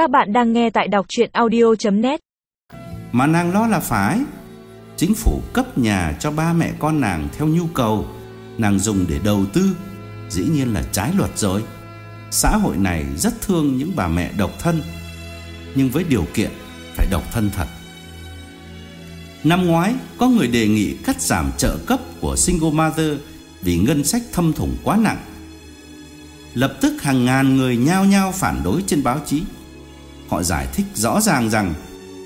Các bạn đang nghe tại đọc chuyện audio.net Mà nàng lo là phải. Chính phủ cấp nhà cho ba mẹ con nàng theo nhu cầu. Nàng dùng để đầu tư. Dĩ nhiên là trái luật rồi. Xã hội này rất thương những bà mẹ độc thân. Nhưng với điều kiện phải độc thân thật. Năm ngoái, có người đề nghị cắt giảm trợ cấp của single mother Vì ngân sách thâm thủng quá nặng. Lập tức hàng ngàn người nhao nhao phản đối trên báo chí. Họ giải thích rõ ràng rằng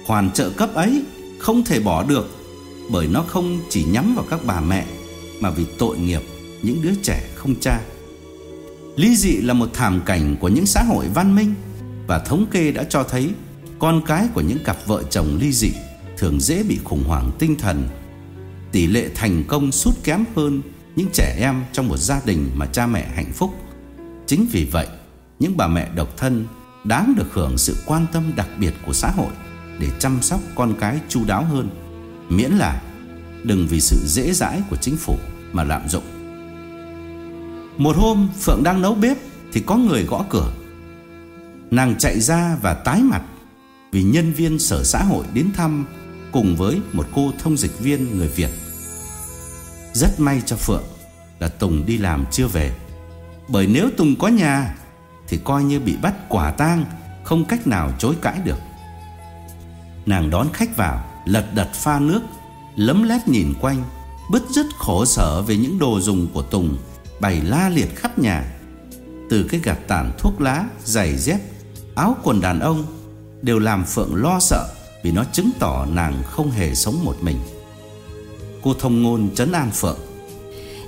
khoản trợ cấp ấy không thể bỏ được bởi nó không chỉ nhắm vào các bà mẹ mà vì tội nghiệp những đứa trẻ không cha. Ly dị là một thảm cảnh của những xã hội văn minh và thống kê đã cho thấy con cái của những cặp vợ chồng ly dị thường dễ bị khủng hoảng tinh thần. Tỷ lệ thành công sút kém hơn những trẻ em trong một gia đình mà cha mẹ hạnh phúc. Chính vì vậy, những bà mẹ độc thân đáng được hưởng sự quan tâm đặc biệt của xã hội để chăm sóc con cái chu đáo hơn, miễn là đừng vì sự dễ dãi của chính phủ mà lạm dụng. Một hôm Phượng đang nấu bếp thì có người gõ cửa. Nàng chạy ra và tái mặt vì nhân viên sở xã hội đến thăm cùng với một cô thông dịch viên người Việt. Rất may cho Phượng là Tùng đi làm chưa về. Bởi nếu Tùng có nhà thì coi như bị bắt quả tang, không cách nào chối cãi được. Nàng đón khách vào, lật đật pha nước, lấm lét nhìn quanh, bứt rứt khổ sở về những đồ dùng của Tùng bày la liệt khắp nhà. Từ cái gạt tàn thuốc lá, giày dép, áo quần đàn ông đều làm Phượng lo sợ vì nó chứng tỏ nàng không hề sống một mình. Cô thông ngôn trấn an Phượng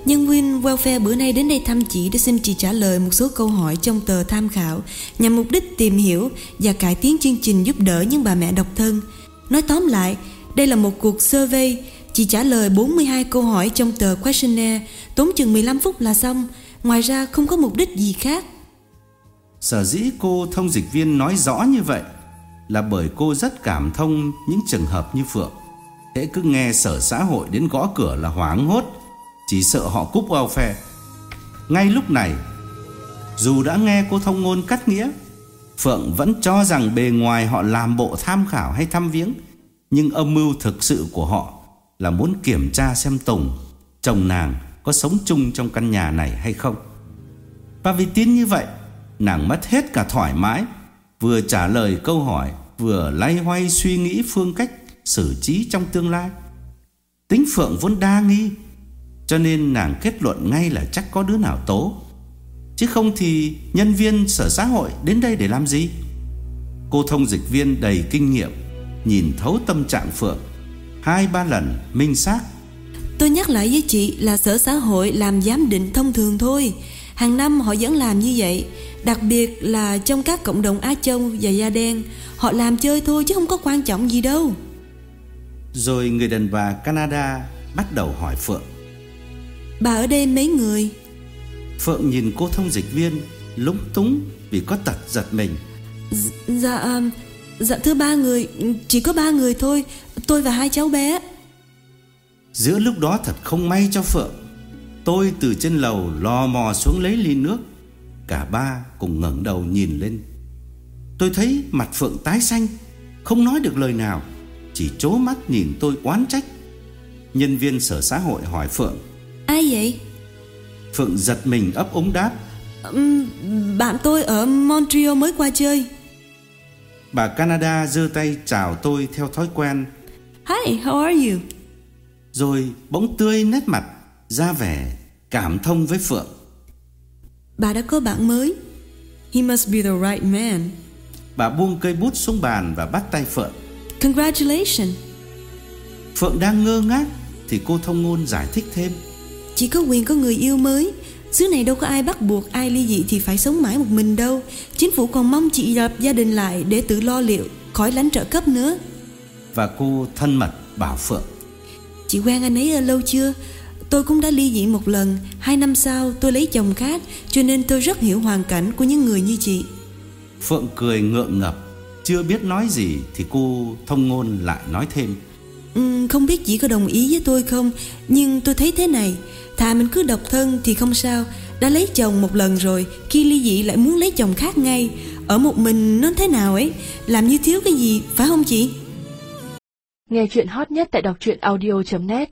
Nhân viên welfare bữa nay đến đây thăm chị để xin chị trả lời một số câu hỏi trong tờ tham khảo nhằm mục đích tìm hiểu và cải tiến chương trình giúp đỡ những bà mẹ độc thân. Nói tóm lại, đây là một cuộc survey, chị trả lời 42 câu hỏi trong tờ questionnaire, tốn chừng 15 phút là xong, ngoài ra không có mục đích gì khác. Sở dĩ cô thông dịch viên nói rõ như vậy là bởi cô rất cảm thông những trường hợp như Phượng. thế cứ nghe sở xã hội đến gõ cửa là hoảng hốt chỉ sợ họ cúp welfare. Ngay lúc này, Dù đã nghe cô thông ngôn cắt nghĩa, Phượng vẫn cho rằng bề ngoài họ làm bộ tham khảo hay thăm viếng, Nhưng âm mưu thực sự của họ Là muốn kiểm tra xem Tùng, Chồng nàng, có sống chung trong căn nhà này hay không. Và vì tin như vậy, Nàng mất hết cả thoải mái, Vừa trả lời câu hỏi, Vừa lay hoay suy nghĩ phương cách xử trí trong tương lai. Tính Phượng vốn đa nghi cho nên nàng kết luận ngay là chắc có đứa nào tố. Chứ không thì nhân viên sở xã hội đến đây để làm gì? Cô thông dịch viên đầy kinh nghiệm Nhìn thấu tâm trạng Phượng. Hai ba lần minh xác. Tôi nhắc lại với chị là sở xã hội làm giám định thông thường thôi. Hàng năm họ vẫn làm như vậy. Đặc biệt là trong các cộng đồng Á Châu và Da Đen Họ làm chơi thôi chứ không có quan trọng gì đâu. Rồi người đàn bà Canada bắt đầu hỏi Phượng Bà ở đây mấy người? Phượng nhìn cô thông dịch viên Lúng túng vì có tật giật mình. D Dạ Dạ thưa ba người Chỉ có ba người thôi Tôi và hai cháu bé. Giữa lúc đó thật không may cho Phượng Tôi từ trên lầu lò mò xuống lấy ly nước. Cả ba cùng ngẩng đầu nhìn lên. Tôi thấy mặt Phượng tái xanh Không nói được lời nào Chỉ chố mắt nhìn tôi oán trách. Nhân viên sở xã hội hỏi Phượng Ai vậy? Phượng giật mình ấp úng đáp. Um, Bạn tôi ở Montreal mới qua chơi. Bà Canada giơ tay chào tôi theo thói quen. Hi, how are you? Rồi bỗng tươi nét mặt Ra vẻ cảm thông với Phượng. Bà đã có bạn mới. He must be the right man. Bà buông cây bút xuống bàn và bắt tay Phượng. Congratulations. Phượng đang ngơ ngác Thì cô thông ngôn giải thích thêm Chị có quyền có người yêu mới. Xứ này đâu có ai bắt buộc ai ly dị thì phải sống mãi một mình đâu. Chính phủ còn mong chị lập gia đình lại để tự lo liệu Khỏi lãnh trợ cấp nữa. Và cô thân mật bảo Phượng. Chị quen anh ấy lâu chưa? Tôi cũng đã ly dị một lần Hai năm sau tôi lấy chồng khác Cho nên tôi rất hiểu hoàn cảnh của những người như chị. Phượng cười ngượng ngập. Chưa biết nói gì Thì cô thông ngôn lại nói thêm Ừ, không biết chị có đồng ý với tôi không? Nhưng tôi thấy thế này, Thà mình cứ độc thân thì không sao. Đã lấy chồng một lần rồi, Khi ly dị lại muốn lấy chồng khác ngay. Ở một mình nó thế nào ấy? Làm như thiếu cái gì, phải không chị? Nghe chuyện hot nhất tại đọc truyện audio.net